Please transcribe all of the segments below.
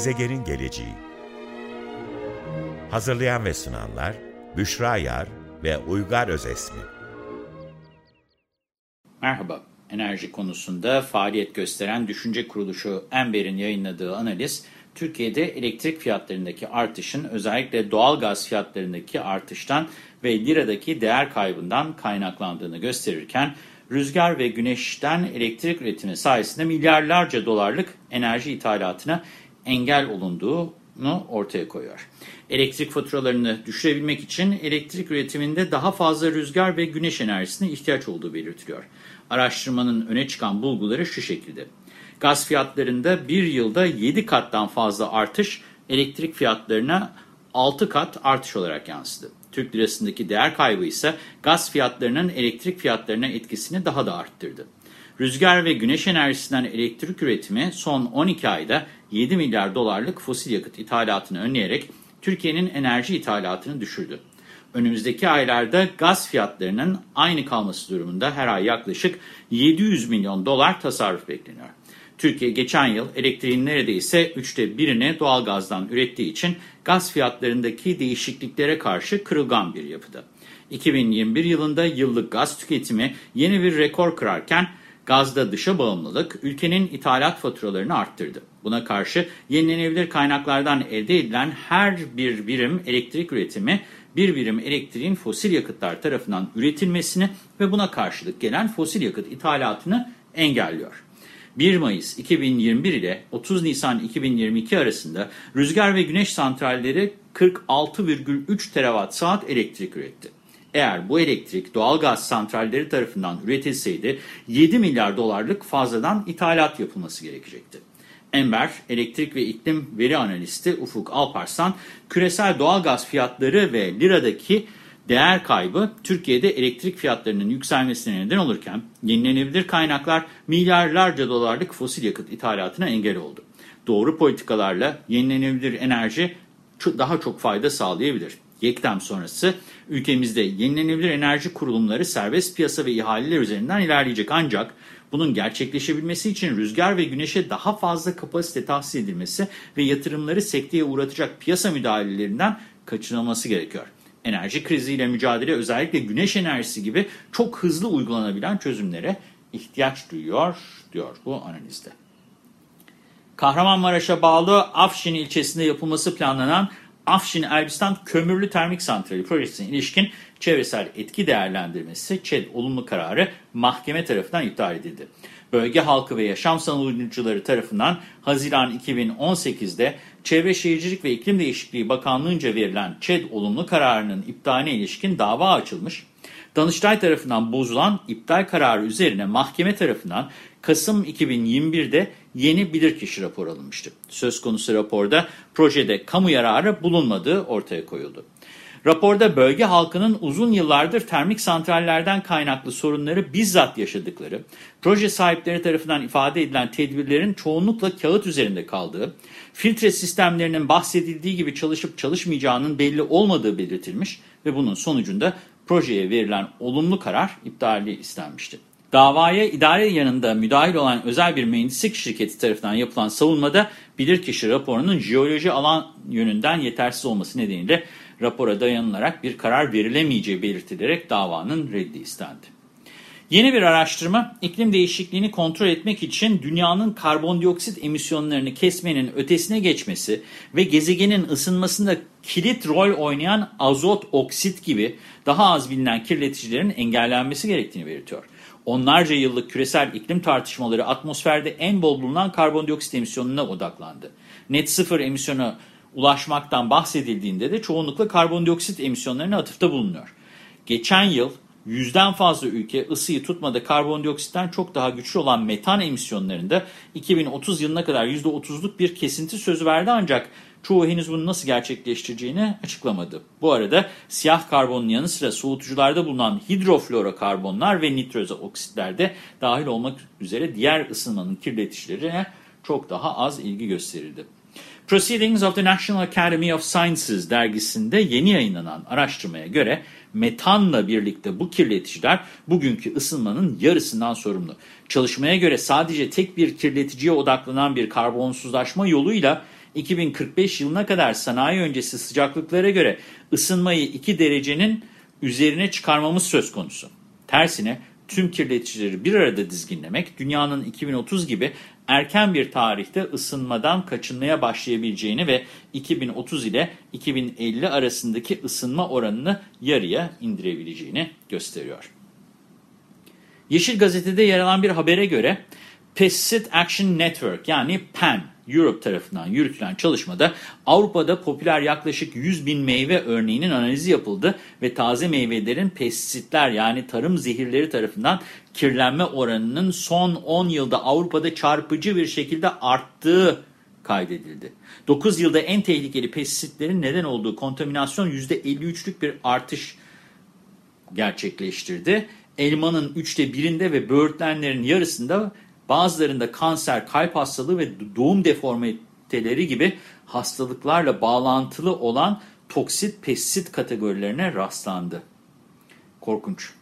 Gezegenin geleceği Hazırlayan ve sunanlar Büşra Yar ve Uygar Özesmi. Merhaba, enerji konusunda faaliyet gösteren düşünce kuruluşu Ember'in yayınladığı analiz, Türkiye'de elektrik fiyatlarındaki artışın özellikle doğal gaz fiyatlarındaki artıştan ve liradaki değer kaybından kaynaklandığını gösterirken, rüzgar ve güneşten elektrik üretimi sayesinde milyarlarca dolarlık enerji ithalatına engel olunduğunu ortaya koyuyor. Elektrik faturalarını düşürebilmek için elektrik üretiminde daha fazla rüzgar ve güneş enerjisine ihtiyaç olduğu belirtiliyor. Araştırmanın öne çıkan bulguları şu şekilde. Gaz fiyatlarında bir yılda 7 kattan fazla artış, elektrik fiyatlarına 6 kat artış olarak yansıdı. Türk lirasındaki değer kaybı ise gaz fiyatlarının elektrik fiyatlarına etkisini daha da arttırdı. Rüzgar ve güneş enerjisinden elektrik üretimi son 12 ayda 7 milyar dolarlık fosil yakıt ithalatını önleyerek Türkiye'nin enerji ithalatını düşürdü. Önümüzdeki aylarda gaz fiyatlarının aynı kalması durumunda her ay yaklaşık 700 milyon dolar tasarruf bekleniyor. Türkiye geçen yıl elektriğin neredeyse üçte birini doğalgazdan ürettiği için gaz fiyatlarındaki değişikliklere karşı kırılgan bir yapıda. 2021 yılında yıllık gaz tüketimi yeni bir rekor kırarken gazda dışa bağımlılık ülkenin ithalat faturalarını arttırdı. Buna karşı yenilenebilir kaynaklardan elde edilen her bir birim elektrik üretimi bir birim elektriğin fosil yakıtlar tarafından üretilmesini ve buna karşılık gelen fosil yakıt ithalatını engelliyor. 1 Mayıs 2021 ile 30 Nisan 2022 arasında rüzgar ve güneş santralleri 46,3 terawatt saat elektrik üretti. Eğer bu elektrik doğalgaz santralleri tarafından üretilseydi 7 milyar dolarlık fazladan ithalat yapılması gerekecekti. Ember, elektrik ve iklim veri analisti Ufuk Alparslan, küresel doğalgaz fiyatları ve liradaki değer kaybı Türkiye'de elektrik fiyatlarının yükselmesine neden olurken yenilenebilir kaynaklar milyarlarca dolarlık fosil yakıt ithalatına engel oldu. Doğru politikalarla yenilenebilir enerji daha çok fayda sağlayabilir. Yektem sonrası ülkemizde yenilenebilir enerji kurulumları serbest piyasa ve ihaleler üzerinden ilerleyecek ancak bunun gerçekleşebilmesi için rüzgar ve güneşe daha fazla kapasite tahsis edilmesi ve yatırımları sekteye uğratacak piyasa müdahalelerinden kaçınılması gerekiyor. Enerji kriziyle mücadele özellikle güneş enerjisi gibi çok hızlı uygulanabilen çözümlere ihtiyaç duyuyor diyor bu analizde. Kahramanmaraş'a bağlı Afşin ilçesinde yapılması planlanan Afşin Elbistan Kömürlü Termik Santrali projesine ilişkin çevresel etki değerlendirmesi ÇED olumlu kararı mahkeme tarafından iptal edildi. Bölge halkı ve yaşam savunucuları tarafından Haziran 2018'de Çevre Şehircilik ve İklim Değişikliği Bakanlığı'nca verilen ÇED olumlu kararının iptaline ilişkin dava açılmış. Danıştay tarafından bozulan iptal kararı üzerine mahkeme tarafından Kasım 2021'de yeni bilirkişi rapor alınmıştı. Söz konusu raporda projede kamu yararı bulunmadığı ortaya koyuldu. Raporda bölge halkının uzun yıllardır termik santrallerden kaynaklı sorunları bizzat yaşadıkları, proje sahipleri tarafından ifade edilen tedbirlerin çoğunlukla kağıt üzerinde kaldığı, filtre sistemlerinin bahsedildiği gibi çalışıp çalışmayacağının belli olmadığı belirtilmiş ve bunun sonucunda projeye verilen olumlu karar iptali istenmişti. Davaya idare yanında müdahil olan özel bir mühendislik şirketi tarafından yapılan savunmada bilirkişi raporunun jeoloji alan yönünden yetersiz olması nedeniyle rapora dayanılarak bir karar verilemeyeceği belirtilerek davanın reddi istendi. Yeni bir araştırma iklim değişikliğini kontrol etmek için dünyanın karbondioksit emisyonlarını kesmenin ötesine geçmesi ve gezegenin ısınmasında kilit rol oynayan azot oksit gibi daha az bilinen kirleticilerin engellenmesi gerektiğini belirtiyor. Onlarca yıllık küresel iklim tartışmaları atmosferde en bol bulunan karbondioksit emisyonuna odaklandı. Net sıfır emisyona ulaşmaktan bahsedildiğinde de çoğunlukla karbondioksit emisyonlarına atıfta bulunuyor. Geçen yıl yüzden fazla ülke ısıyı tutmada karbondioksitten çok daha güçlü olan metan emisyonlarında 2030 yılına kadar %30'luk bir kesinti sözü verdi ancak çoğu henüz bunu nasıl gerçekleştireceğini açıklamadı. Bu arada siyah karbonun yanı sıra soğutucularda bulunan hidroflorokarbonlar ve nitroz oksitler de dahil olmak üzere diğer ısınmanın kirleticilerine çok daha az ilgi gösterildi. Proceedings of the National Academy of Sciences dergisinde yeni yayınlanan araştırmaya göre metanla birlikte bu kirleticiler bugünkü ısınmanın yarısından sorumlu. Çalışmaya göre sadece tek bir kirleticiye odaklanan bir karbonsuzlaşma yoluyla 2045 yılına kadar sanayi öncesi sıcaklıklara göre ısınmayı 2 derecenin üzerine çıkarmamız söz konusu. Tersine tüm kirleticileri bir arada dizginlemek, dünyanın 2030 gibi erken bir tarihte ısınmadan kaçınmaya başlayabileceğini ve 2030 ile 2050 arasındaki ısınma oranını yarıya indirebileceğini gösteriyor. Yeşil Gazete'de yer alan bir habere göre Pesticide Action Network yani PAN Europe tarafından yürütülen çalışmada Avrupa'da popüler yaklaşık 100 bin meyve örneğinin analizi yapıldı ve taze meyvelerin pestisitler yani tarım zehirleri tarafından kirlenme oranının son 10 yılda Avrupa'da çarpıcı bir şekilde arttığı kaydedildi. 9 yılda en tehlikeli pestisitlerin neden olduğu kontaminasyon %53'lük bir artış gerçekleştirdi. Elmanın üçte birinde ve böğürtlenlerin yarısında bazılarında kanser, kalp hastalığı ve doğum deformiteleri gibi hastalıklarla bağlantılı olan toksit pestisit kategorilerine rastlandı. Korkunç.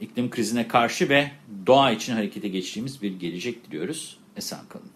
İklim krizine karşı ve doğa için harekete geçtiğimiz bir gelecek diliyoruz. Esen kalın.